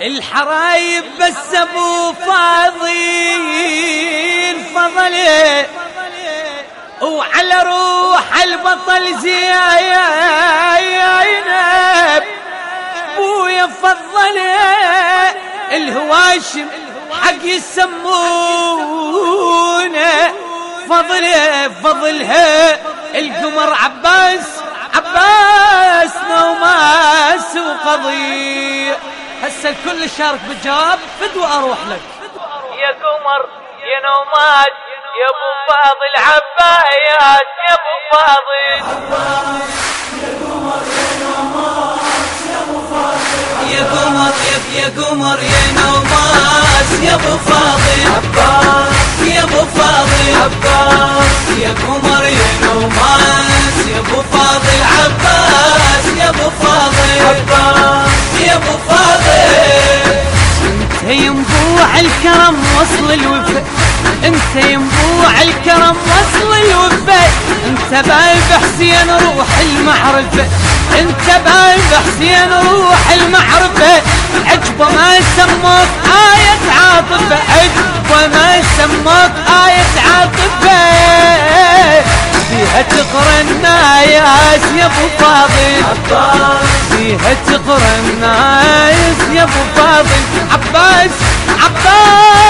الحرايب بس أبو فاضل فضله وعلى روح البطل زينب أبويا فضله الهواشم حق يسمونه فضله فضلها. القمر عباس عباس نوماس وقضية هسه الكل شارك بالجواب فدوى أروح لك. يا قمر يا نومات يا أبو فاضل عبايات يا أبو فاضل. يا قمر يا قمر يا نوماس يا أبو فاضل. عباس يا ابو وصل الوفا. انت ينبوع الكرم وصل الوفا. انت بايب حسين روح المعرفة. انت بايب حسين روح المعرفة. عجبه ما سموك آية عاطفة. عجبه ما سموك آية عاطفة. فيها تقرا النايس يا أبو فاضل. فيها تقرا النايس يا أبو فاضل. عباس عباس.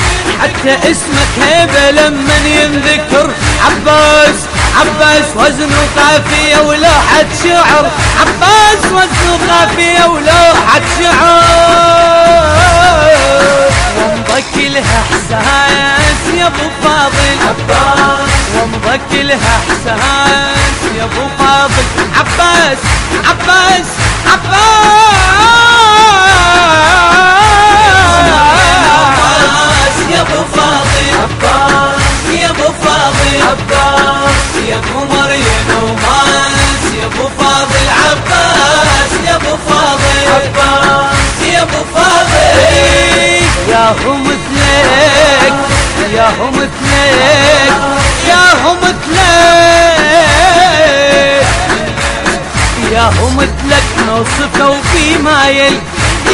حتى اسمك هيبة لما ينذكر. عباس عباس وزن وقافية ولوحة شعر. عباس وزن وقافية ولوحة شعر. ومضك لها إحساس يا أبو فاضل. عباس ومضك لها إحساس يا أبو فاضل. عباس عباس عباس. يا هم مثلك يا هم مثلك يا هم مثلك يا هم مثلك نوصفه وفيما يلي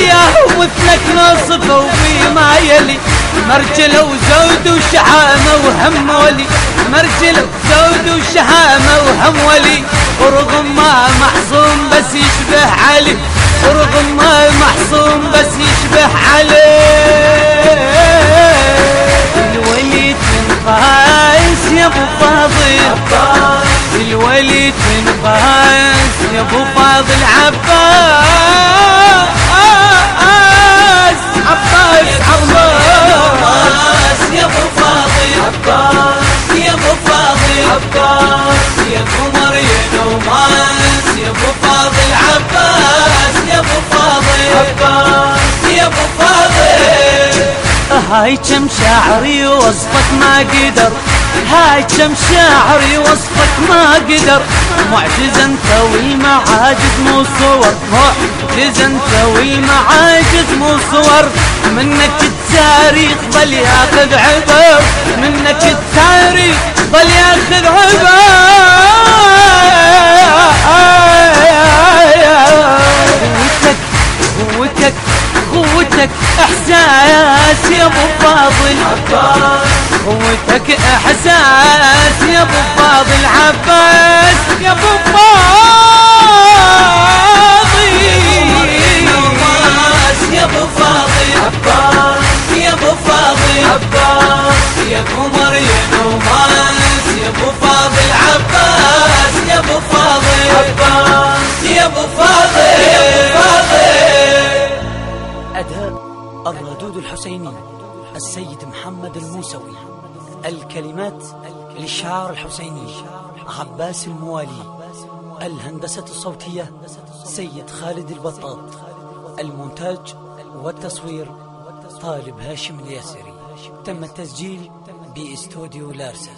يا هم مثلك نوصفه وفيما يلي. مرجله وزود وشحامه وهم ولي مرجله وزود وشحامه وهم ولي. ورغم ما محصوم بس يشبه علي ورغم من قايس يا ابو فاضل عباس. عباس عباس يا ابو فاضل عباس يا ابو فاضل عباس. يا قمر يا نوماس يا ابو فاضل عباس يا ابو فاضل عباس يا ابو فاضل. هاي كم شاعري وصفك ما قدر. هاي كم شاعري وصفك ما قدر. معجزة أنت والمعاجز مو صور. معجزة أنت والمعاجز مو صور. منك التاريخ ظل ياخذ عبر. منك التاريخ ظل ياخذ عبر. قوتك قوتك قوتك إحساس يا أبو فاضل. قوتك إحساس يا أبو فاضل. عباس يا أبو فاضل. يا يا يا أبو فاضل. عباس يا أبو فاضل. عباس يا أبو فاضل. الردود الحسيني السيد محمد الموسوي الكلمات للشعار الحسيني عباس الموالي الهندسة الصوتية سيد خالد البطاط المونتاج والتصوير طالب هاشم الياسري. تم التسجيل بإستوديو لارسا.